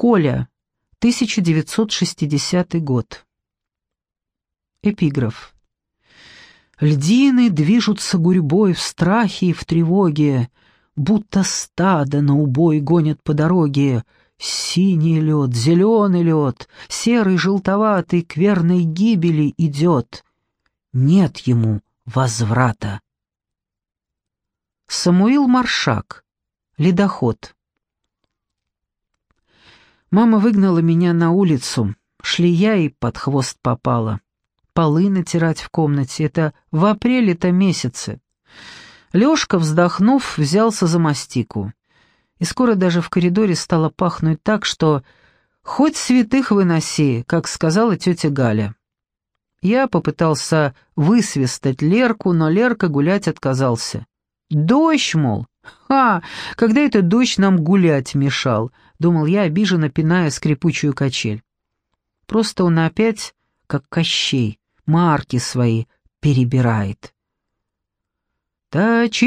Коля, 1960 год. Эпиграф. Льдины движутся гурьбой в страхе и в тревоге, Будто стадо на убой гонят по дороге. Синий лед, зеленый лед, серый, желтоватый, к верной гибели идет. Нет ему возврата. Самуил Маршак. Ледоход. Мама выгнала меня на улицу. Шли я и под хвост попала. Полы натирать в комнате — это в апреле-то месяце. Лёшка, вздохнув, взялся за мастику. И скоро даже в коридоре стало пахнуть так, что «хоть святых выноси», как сказала тетя Галя. Я попытался высвистать Лерку, но Лерка гулять отказался. «Дождь, мол!» «Ха! Когда это дождь нам гулять мешал?» — думал я, обиженно пиная скрипучую качель. Просто он опять, как Кощей, марки свои перебирает. «Точильщик!»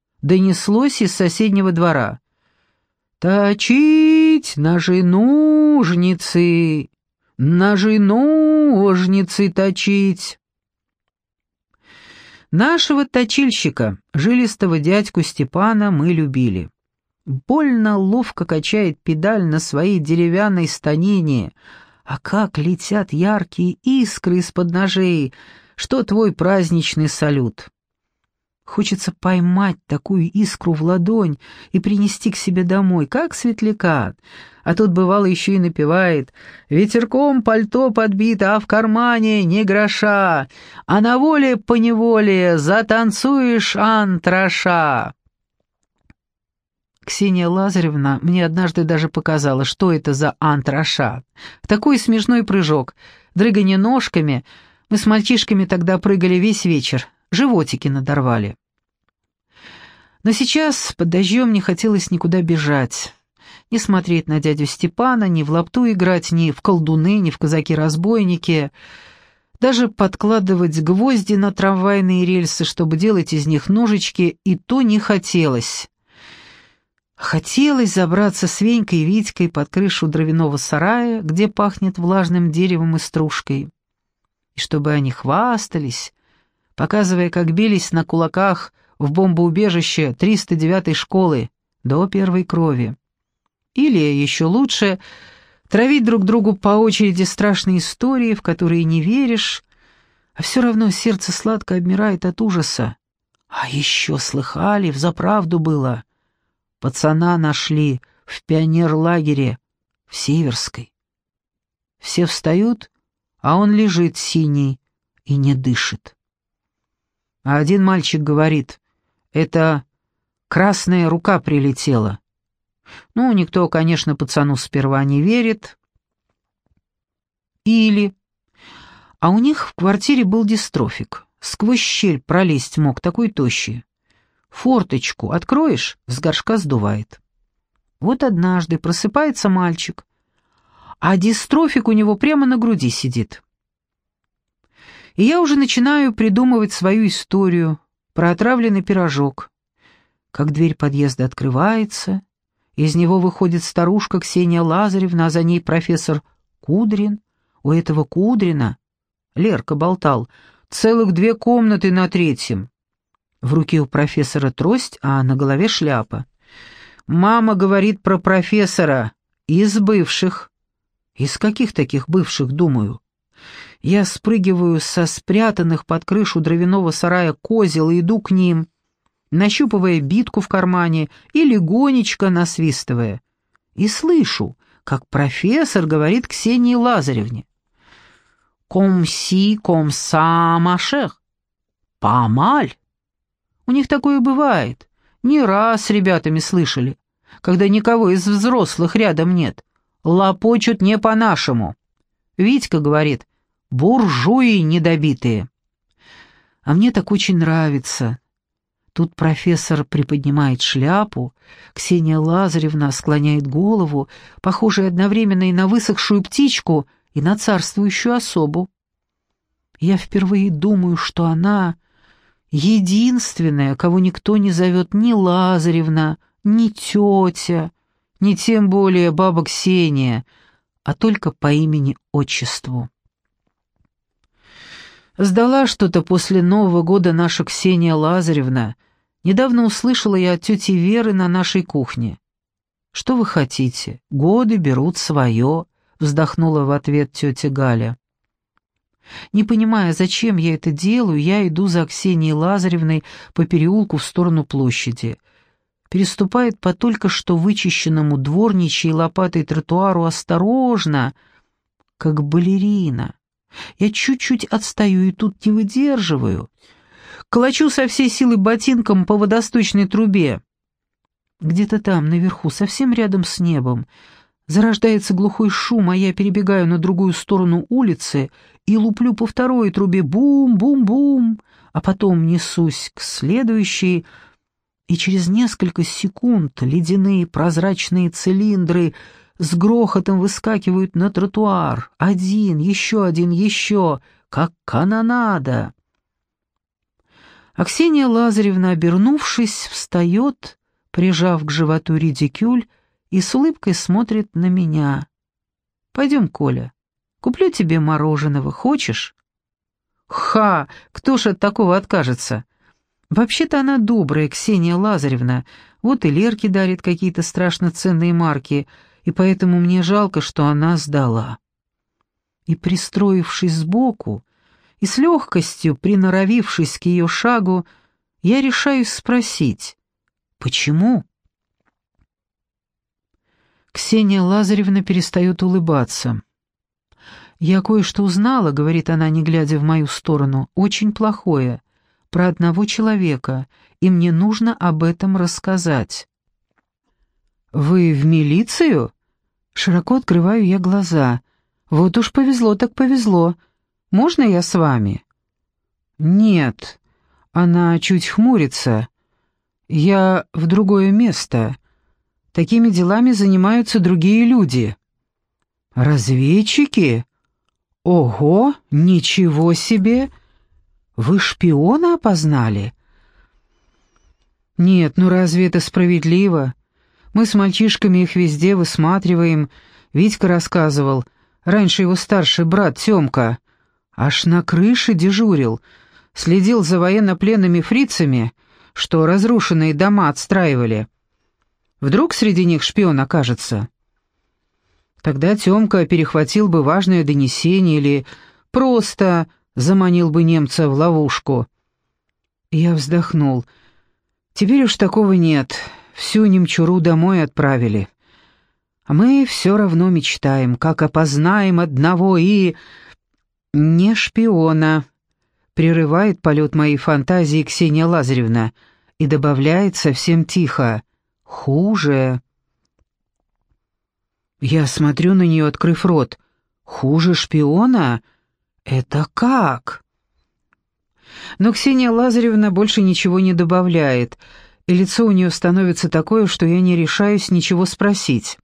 — донеслось из соседнего двора. «Точить ножи ножницы, ножи ножницы точить!» Нашего точильщика, жилистого дядьку Степана, мы любили. Больно ловко качает педаль на своей деревянной станине, а как летят яркие искры из-под ножей — что твой праздничный салют. Хочется поймать такую искру в ладонь и принести к себе домой, как светляка. А тут бывало еще и напевает «Ветерком пальто подбито, а в кармане ни гроша, а на воле по неволе затанцуешь антраша». Ксения Лазаревна мне однажды даже показала, что это за антраша. Такой смешной прыжок, дрыгание ножками — мы с мальчишками тогда прыгали весь вечер, животики надорвали. Но сейчас под дождем не хотелось никуда бежать. Не смотреть на дядю Степана, ни в лапту играть, ни в колдуны, ни в казаки-разбойники. Даже подкладывать гвозди на трамвайные рельсы, чтобы делать из них ножички, и то не хотелось. Хотелось забраться с Венькой и Витькой под крышу дровяного сарая, где пахнет влажным деревом и стружкой и чтобы они хвастались, показывая, как бились на кулаках в бомбоубежище 309-й школы до первой крови. Или, еще лучше, травить друг другу по очереди страшные истории, в которые не веришь, а все равно сердце сладко обмирает от ужаса. А еще слыхали, взаправду было. Пацана нашли в пионерлагере в Северской. Все встают а он лежит синий и не дышит. А один мальчик говорит, это красная рука прилетела. Ну, никто, конечно, пацану сперва не верит. Или... А у них в квартире был дистрофик. Сквозь щель пролезть мог, такой тощий. Форточку откроешь, с горшка сдувает. Вот однажды просыпается мальчик, а дистрофик у него прямо на груди сидит. И я уже начинаю придумывать свою историю про отравленный пирожок. Как дверь подъезда открывается, из него выходит старушка Ксения Лазаревна, а за ней профессор Кудрин. У этого Кудрина, Лерка болтал, целых две комнаты на третьем. В руке у профессора трость, а на голове шляпа. Мама говорит про профессора из бывших. Из каких таких бывших, думаю? Я спрыгиваю со спрятанных под крышу дровяного сарая козел и иду к ним, нащупывая битку в кармане и легонечко насвистывая. И слышу, как профессор говорит Ксении Лазаревне. «Комси, комса, машех». «Помаль». У них такое бывает. Не раз с ребятами слышали, когда никого из взрослых рядом нет лопочут не по-нашему. Витька говорит, буржуи недобитые. А мне так очень нравится. Тут профессор приподнимает шляпу, Ксения Лазаревна склоняет голову, похожая одновременно и на высохшую птичку, и на царствующую особу. Я впервые думаю, что она единственная, кого никто не зовет ни Лазаревна, ни тетя, не тем более баба Ксения, а только по имени-отчеству. Сдала что-то после Нового года наша Ксения Лазаревна. Недавно услышала я от тети Веры на нашей кухне. «Что вы хотите? Годы берут свое», — вздохнула в ответ тетя Галя. Не понимая, зачем я это делаю, я иду за Ксенией Лазаревной по переулку в сторону площади. Переступает по только что вычищенному дворничьей лопатой тротуару осторожно, как балерина. Я чуть-чуть отстаю и тут не выдерживаю. Колочу со всей силы ботинком по водосточной трубе. Где-то там, наверху, совсем рядом с небом, зарождается глухой шум, а я перебегаю на другую сторону улицы и луплю по второй трубе бум-бум-бум, а потом несусь к следующей, и через несколько секунд ледяные прозрачные цилиндры — с грохотом выскакивают на тротуар. Один, еще один, еще, как канонада. А Ксения Лазаревна, обернувшись, встает, прижав к животу редикюль, и с улыбкой смотрит на меня. «Пойдем, Коля, куплю тебе мороженого, хочешь?» «Ха! Кто ж от такого откажется?» «Вообще-то она добрая, Ксения Лазаревна. Вот и Лерке дарит какие-то страшно ценные марки — и поэтому мне жалко, что она сдала. И, пристроившись сбоку, и с легкостью приноровившись к ее шагу, я решаюсь спросить, почему? Ксения Лазаревна перестает улыбаться. «Я кое-что узнала», — говорит она, не глядя в мою сторону, — «очень плохое, про одного человека, и мне нужно об этом рассказать». «Вы в милицию?» Широко открываю я глаза. «Вот уж повезло так повезло. Можно я с вами?» «Нет». Она чуть хмурится. «Я в другое место. Такими делами занимаются другие люди». «Разведчики? Ого, ничего себе! Вы шпиона опознали?» «Нет, ну разве это справедливо? Мы с мальчишками их везде высматриваем. Витька рассказывал. Раньше его старший брат Тёмка аж на крыше дежурил, следил за военнопленными фрицами, что разрушенные дома отстраивали. Вдруг среди них шпион окажется? Тогда Тёмка перехватил бы важное донесение или просто заманил бы немца в ловушку. Я вздохнул. Теперь уж такого нет всю немчуру домой отправили. А мы все равно мечтаем, как опознаем одного и... Не шпиона. Прерывает полет моей фантазии Ксения Лазаревна и добавляет совсем тихо. Хуже. Я смотрю на нее, открыв рот. Хуже шпиона? Это как? Но Ксения Лазаревна больше ничего не добавляет — и лицо у нее становится такое, что я не решаюсь ничего спросить.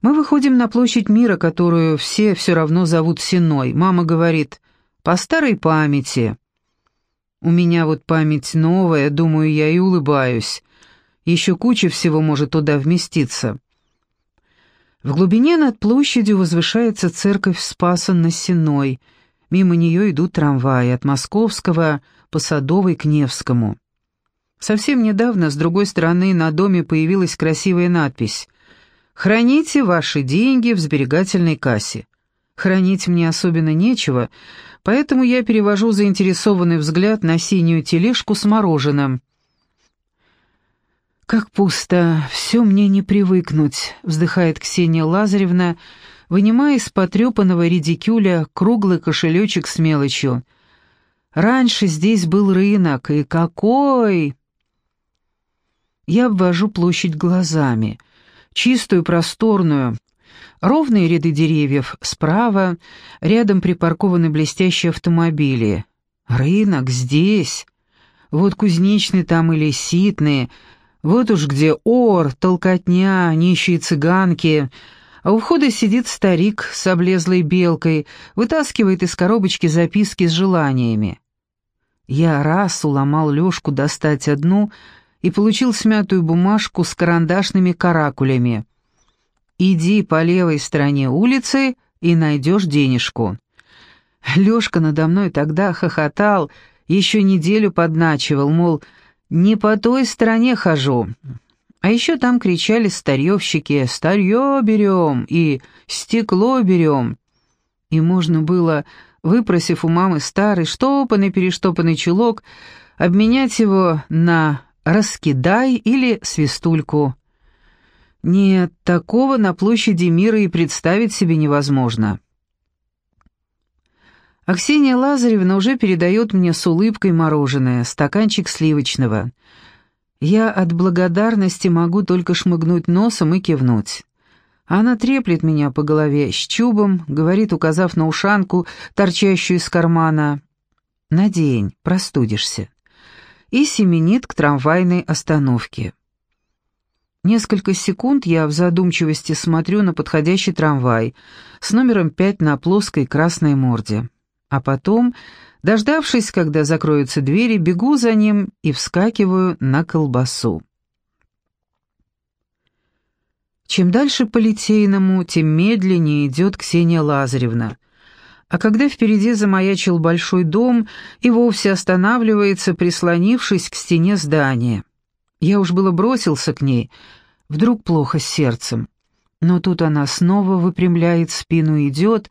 Мы выходим на площадь мира, которую все все равно зовут Синой. Мама говорит, по старой памяти. У меня вот память новая, думаю я и улыбаюсь. Еще куча всего может туда вместиться. В глубине над площадью возвышается церковь Спаса на Синой. Мимо нее идут трамваи от Московского по Садовой к Невскому. Совсем недавно с другой стороны на доме появилась красивая надпись «Храните ваши деньги в сберегательной кассе». Хранить мне особенно нечего, поэтому я перевожу заинтересованный взгляд на синюю тележку с мороженым. «Как пусто, все мне не привыкнуть», — вздыхает Ксения Лазаревна, вынимая из потрепанного редикюля круглый кошелечек с мелочью. «Раньше здесь был рынок, и какой!» Я обвожу площадь глазами. Чистую, просторную. Ровные ряды деревьев справа, рядом припаркованы блестящие автомобили. Рынок здесь. Вот кузнечные там или ситные. Вот уж где ор, толкотня, нищие цыганки. А у входа сидит старик с облезлой белкой, вытаскивает из коробочки записки с желаниями. Я раз уломал Лёшку достать одну — и получил смятую бумажку с карандашными каракулями. «Иди по левой стороне улицы и найдешь денежку». Лёшка надо мной тогда хохотал, еще неделю подначивал, мол, не по той стороне хожу. А еще там кричали старьевщики «Старье берем» и «Стекло берем». И можно было, выпросив у мамы старый штопанный-перештопанный чулок, обменять его на «раскидай» или «свистульку». Нет, такого на площади мира и представить себе невозможно. Аксения Лазаревна уже передает мне с улыбкой мороженое, стаканчик сливочного. Я от благодарности могу только шмыгнуть носом и кивнуть. Она треплет меня по голове с чубом, говорит, указав на ушанку, торчащую из кармана. «Надень, простудишься». И семенит к трамвайной остановке. Несколько секунд я в задумчивости смотрю на подходящий трамвай с номером 5 на плоской красной морде. А потом, дождавшись, когда закроются двери, бегу за ним и вскакиваю на колбасу. Чем дальше по Литейному, тем медленнее идет Ксения Лазаревна. А когда впереди замаячил большой дом и вовсе останавливается, прислонившись к стене здания. Я уж было бросился к ней, вдруг плохо с сердцем. Но тут она снова выпрямляет спину и идет,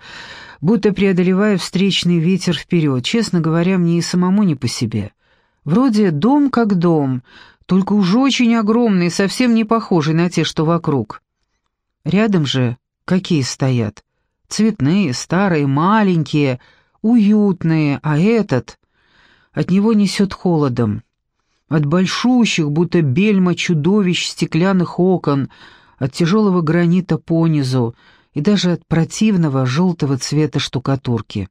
будто преодолевая встречный ветер вперед. Честно говоря, мне и самому не по себе. Вроде дом как дом, только уж очень огромный, совсем не похожий на те, что вокруг. Рядом же какие стоят? Цветные, старые, маленькие, уютные, а этот... От него несет холодом. От большущих, будто бельма чудовищ стеклянных окон, от тяжелого гранита понизу, и даже от противного желтого цвета штукатурки.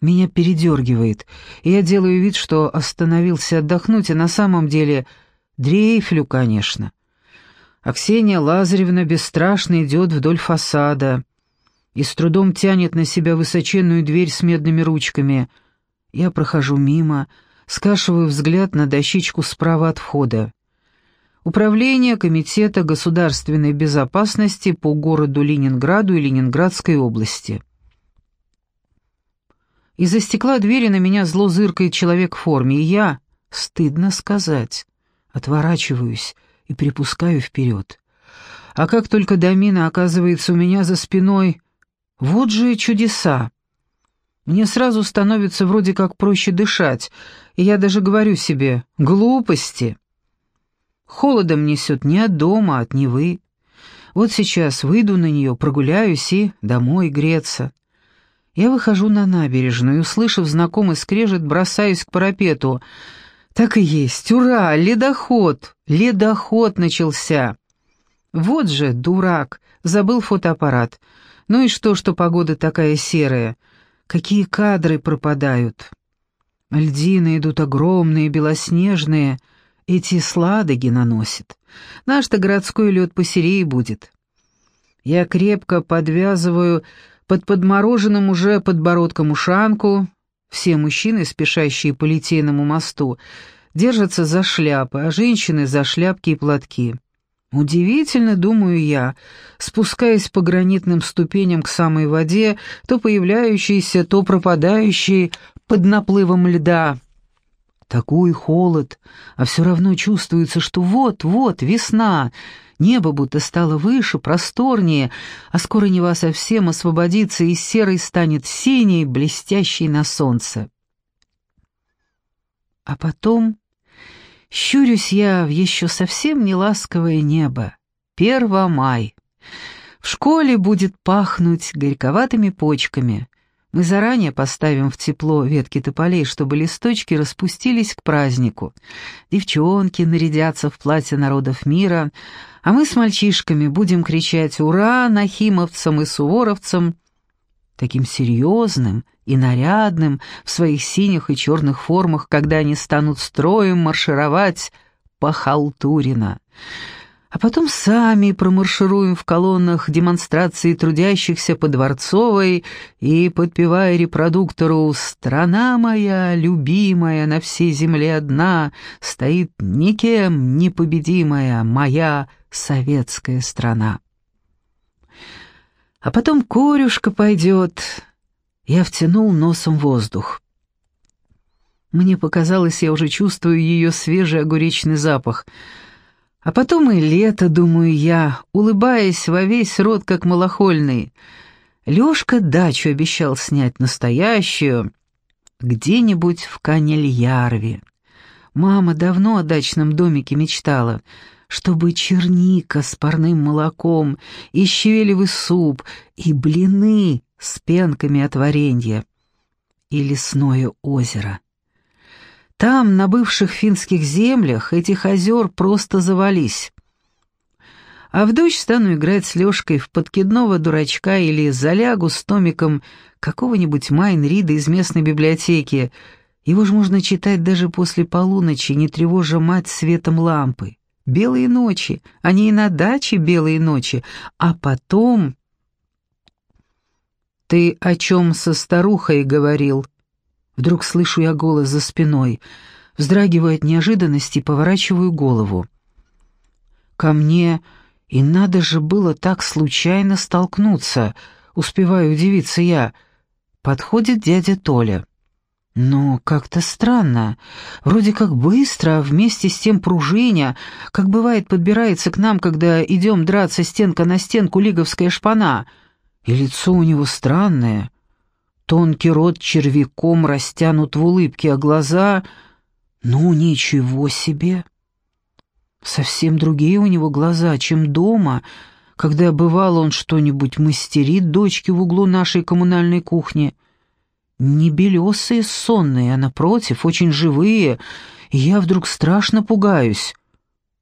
Меня передергивает, и я делаю вид, что остановился отдохнуть, а на самом деле дрейфлю, конечно. А Ксения Лазаревна бесстрашно идет вдоль фасада и с трудом тянет на себя высоченную дверь с медными ручками. Я прохожу мимо, скашиваю взгляд на дощечку справа от входа. Управление Комитета государственной безопасности по городу Ленинграду и Ленинградской области. Из-за стекла двери на меня зло зыркает человек в форме, и я, стыдно сказать, отворачиваюсь и припускаю вперед. А как только Домина оказывается у меня за спиной, вот же чудеса. Мне сразу становится вроде как проще дышать, и я даже говорю себе «глупости». Холодом несет не от дома, а от Невы. Вот сейчас выйду на нее, прогуляюсь и домой греться. Я выхожу на набережную, услышав знакомый скрежет, бросаюсь к парапету. Так и есть, ура, ледоход, ледоход начался. Вот же, дурак, забыл фотоаппарат. Ну и что, что погода такая серая? Какие кадры пропадают? Льдины идут огромные, белоснежные — эти сладоги наносит. Наш-то городской лед посерее будет. Я крепко подвязываю под подмороженным уже подбородком ушанку. Все мужчины, спешащие по Литейному мосту, держатся за шляпы, а женщины за шляпки и платки. Удивительно, думаю я, спускаясь по гранитным ступеням к самой воде, то появляющейся, то пропадающей под наплывом льда. Такой холод, а все равно чувствуется, что вот-вот весна, небо будто стало выше, просторнее, а скоро Нева совсем освободится и серой станет синей, блестящей на солнце. А потом щурюсь я в еще совсем не ласковое небо. Первомай. В школе будет пахнуть горьковатыми почками, мы заранее поставим в тепло ветки тополей, чтобы листочки распустились к празднику. Девчонки нарядятся в платье народов мира, а мы с мальчишками будем кричать «Ура!» нахимовцам и суворовцам, таким серьезным и нарядным в своих синих и черных формах, когда они станут строем маршировать по Халтурина. а потом сами промаршируем в колоннах демонстрации трудящихся по Дворцовой и, подпевая репродуктору «Страна моя, любимая, на всей земле одна, стоит никем непобедимая моя советская страна». А потом корюшка пойдет. Я втянул носом воздух. Мне показалось, я уже чувствую ее свежий огуречный запах — а потом и лето, думаю я, улыбаясь во весь рот, как малохольный. Лёшка дачу обещал снять настоящую, где-нибудь в Канельярве. Мама давно о дачном домике мечтала, чтобы черника с парным молоком, и щавелевый суп, и блины с пенками от варенья, и лесное озеро. Там, на бывших финских землях, этих озер просто завались. А в дождь стану играть с Лёшкой в подкидного дурачка или залягу с томиком какого-нибудь Майн-Рида из местной библиотеки. Его же можно читать даже после полуночи, не тревожа мать светом лампы. Белые ночи, они и на даче белые ночи, а потом... «Ты о чем со старухой говорил?» Вдруг слышу я голос за спиной, вздрагиваю от неожиданности поворачиваю голову. Ко мне и надо же было так случайно столкнуться, успеваю удивиться я. Подходит дядя Толя. Но как-то странно. Вроде как быстро, а вместе с тем пружиня, как бывает подбирается к нам, когда идем драться стенка на стенку лиговская шпана. И лицо у него странное, Тонкий рот червяком растянут в улыбке, а глаза... Ну, ничего себе! Совсем другие у него глаза, чем дома, когда бывало он что-нибудь мастерит дочке в углу нашей коммунальной кухни. Не белесые, сонные, а напротив, очень живые, и я вдруг страшно пугаюсь.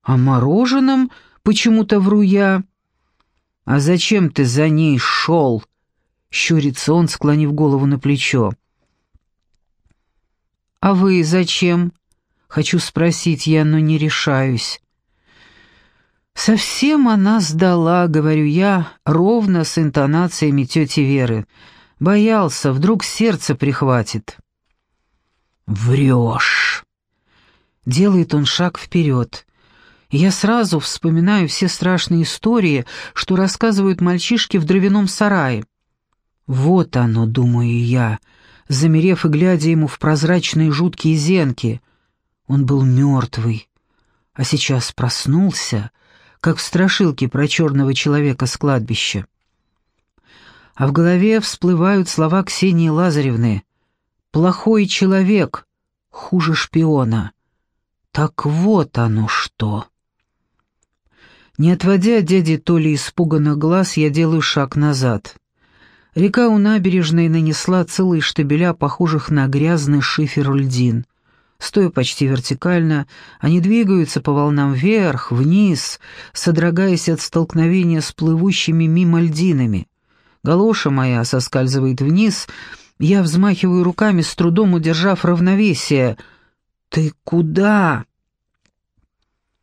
А мороженым почему-то вру я. «А зачем ты за ней шел?» Щурится он, склонив голову на плечо. «А вы зачем?» Хочу спросить я, но не решаюсь. «Совсем она сдала», — говорю я, ровно с интонациями тети Веры. Боялся, вдруг сердце прихватит. «Врешь!» Делает он шаг вперед. Я сразу вспоминаю все страшные истории, что рассказывают мальчишки в дровяном сарае. Вот оно, думаю я, замерев и глядя ему в прозрачные жуткие зенки. Он был мертвый, а сейчас проснулся, как в страшилке про черного человека с кладбища. А в голове всплывают слова Ксении Лазаревны «Плохой человек, хуже шпиона». Так вот оно что. Не отводя от дяди Толи испуганных глаз, я делаю шаг назад. Река у набережной нанесла целые штабеля, похожих на грязный шифер льдин. Стоя почти вертикально, они двигаются по волнам вверх, вниз, содрогаясь от столкновения с плывущими мимо льдинами. Галоша моя соскальзывает вниз, я взмахиваю руками, с трудом удержав равновесие. «Ты куда?»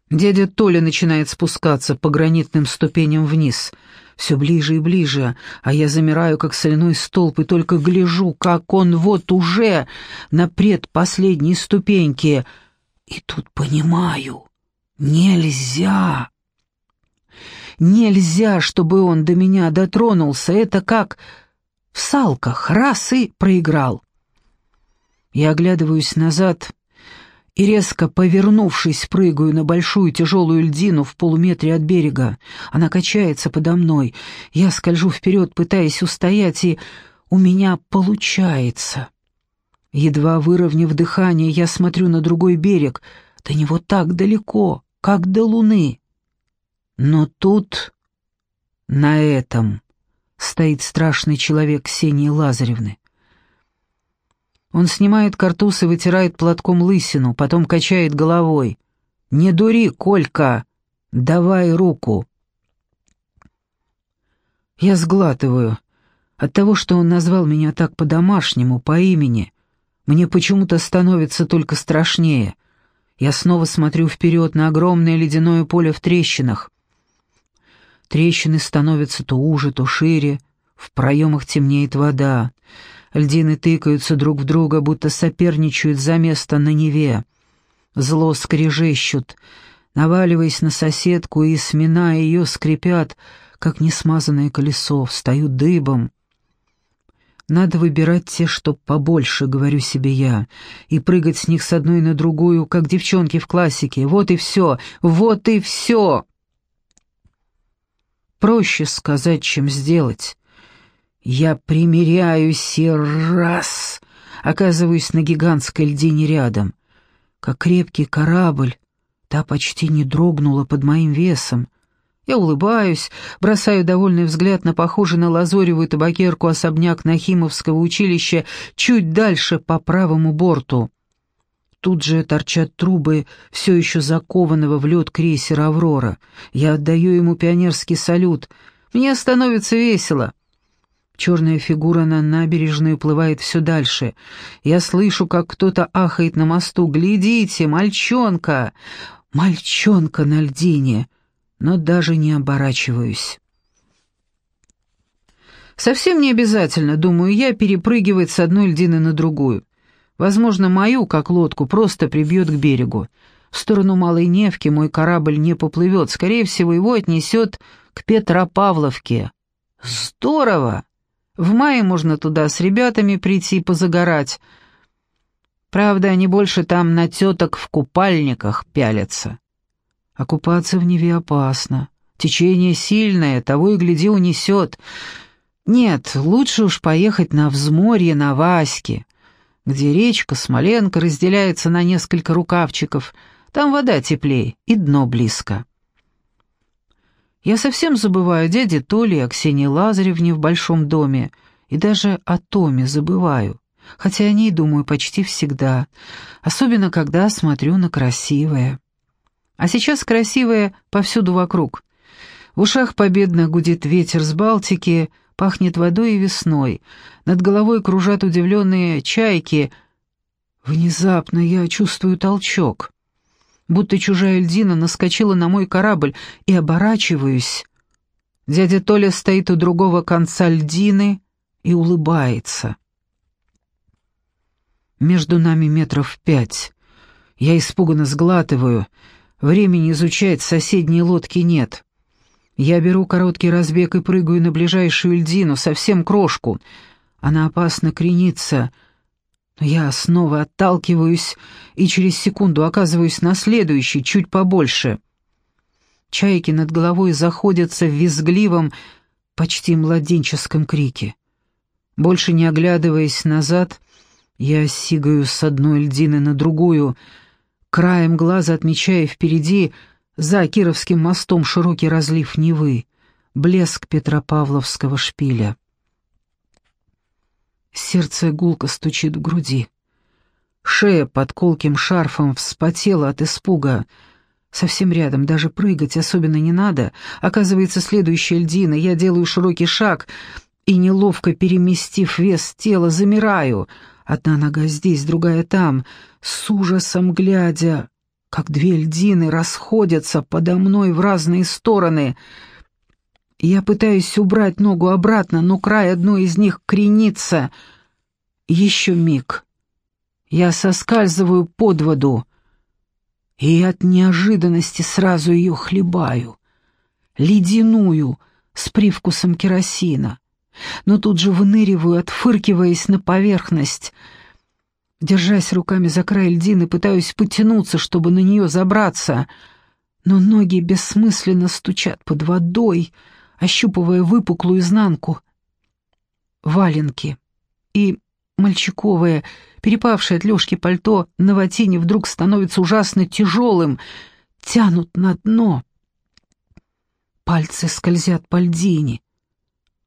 Дядя Толя начинает спускаться по гранитным ступеням вниз — все ближе и ближе, а я замираю, как соляной столб, и только гляжу, как он вот уже на предпоследней ступеньке. И тут понимаю, нельзя. Нельзя, чтобы он до меня дотронулся, это как в салках, раз и проиграл. Я оглядываюсь назад и, резко повернувшись, прыгаю на большую тяжелую льдину в полуметре от берега. Она качается подо мной. Я скольжу вперед, пытаясь устоять, и у меня получается. Едва выровняв дыхание, я смотрю на другой берег. До него так далеко, как до луны. Но тут, на этом, стоит страшный человек Ксении Лазаревны. Он снимает картуз и вытирает платком лысину, потом качает головой. «Не дури, Колька! Давай руку!» Я сглатываю. От того, что он назвал меня так по-домашнему, по имени, мне почему-то становится только страшнее. Я снова смотрю вперед на огромное ледяное поле в трещинах. Трещины становятся то уже, то шире, в проемах темнеет вода. Льдины тыкаются друг в друга, будто соперничают за место на Неве. Зло скрежещут, наваливаясь на соседку и, сминая ее, скрипят, как несмазанное колесо, встают дыбом. Надо выбирать те, что побольше, говорю себе я, и прыгать с них с одной на другую, как девчонки в классике. Вот и все, вот и все. Проще сказать, чем сделать. Я примеряюсь и раз оказываюсь на гигантской льдине рядом. Как крепкий корабль, та почти не дрогнула под моим весом. Я улыбаюсь, бросаю довольный взгляд на похожий на лазоревую табакерку особняк Нахимовского училища чуть дальше по правому борту. Тут же торчат трубы все еще закованного в лед крейсера «Аврора». Я отдаю ему пионерский салют. Мне становится весело. Черная фигура на набережной уплывает все дальше. Я слышу, как кто-то ахает на мосту. «Глядите, мальчонка! Мальчонка на льдине!» Но даже не оборачиваюсь. Совсем не обязательно, думаю я, перепрыгивать с одной льдины на другую. Возможно, мою, как лодку, просто прибьет к берегу. В сторону Малой Невки мой корабль не поплывет, скорее всего, его отнесет к Петропавловке. Здорово! В мае можно туда с ребятами прийти и позагорать. Правда, они больше там на теток в купальниках пялятся. Окупаться в Неве опасно. Течение сильное, того и гляди унесет. Нет, лучше уж поехать на взморье на Ваське, где речка Смоленка разделяется на несколько рукавчиков. Там вода теплее и дно близко. Я совсем забываю дяде Толи и Аксении Лазаревне в большом доме, и даже о Томе забываю, хотя о ней думаю почти всегда, особенно когда смотрю на красивое. А сейчас красивое повсюду вокруг. В ушах победно гудит ветер с Балтики, пахнет водой и весной. Над головой кружат удивленные чайки. Внезапно я чувствую толчок будто чужая льдина наскочила на мой корабль, и оборачиваюсь. Дядя Толя стоит у другого конца льдины и улыбается. Между нами метров пять. Я испуганно сглатываю. Времени изучать соседние лодки нет. Я беру короткий разбег и прыгаю на ближайшую льдину, совсем крошку. Она опасно кренится — я снова отталкиваюсь и через секунду оказываюсь на следующей, чуть побольше. Чайки над головой заходятся в визгливом, почти младенческом крике. Больше не оглядываясь назад, я сигаю с одной льдины на другую, краем глаза отмечая впереди, за Кировским мостом, широкий разлив Невы, блеск Петропавловского шпиля. Сердце гулко стучит в груди. Шея под колким шарфом вспотела от испуга. Совсем рядом, даже прыгать особенно не надо. Оказывается, следующая льдина. Я делаю широкий шаг и, неловко переместив вес тела, замираю. Одна нога здесь, другая там, с ужасом глядя, как две льдины расходятся подо мной в разные стороны — я пытаюсь убрать ногу обратно, но край одной из них кренится. Еще миг. Я соскальзываю под воду и от неожиданности сразу ее хлебаю. Ледяную, с привкусом керосина. Но тут же выныриваю, отфыркиваясь на поверхность. Держась руками за край льдины, пытаюсь потянуться, чтобы на нее забраться, но ноги бессмысленно стучат под водой — ощупывая выпуклую изнанку. Валенки и мальчиковое, перепавшее от Лёшки пальто на ватине вдруг становится ужасно тяжелым, тянут на дно. Пальцы скользят по льдине.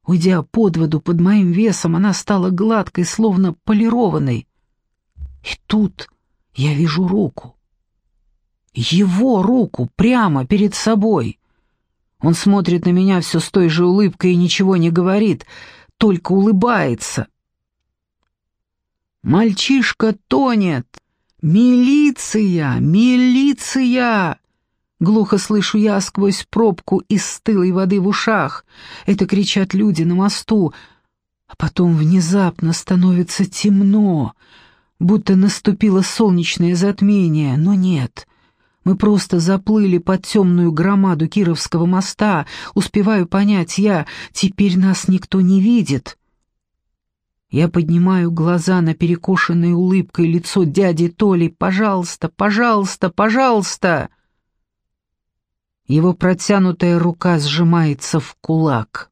Уйдя под воду под моим весом, она стала гладкой, словно полированной. И тут я вижу руку. Его руку прямо перед собой. Он смотрит на меня все с той же улыбкой и ничего не говорит, только улыбается. «Мальчишка тонет! Милиция! Милиция!» Глухо слышу я сквозь пробку из стылой воды в ушах. Это кричат люди на мосту. А потом внезапно становится темно, будто наступило солнечное затмение, но нет. Мы просто заплыли под темную громаду Кировского моста. Успеваю понять я, теперь нас никто не видит. Я поднимаю глаза на перекошенное улыбкой лицо дяди Толи. «Пожалуйста, пожалуйста, пожалуйста!» Его протянутая рука сжимается в кулак.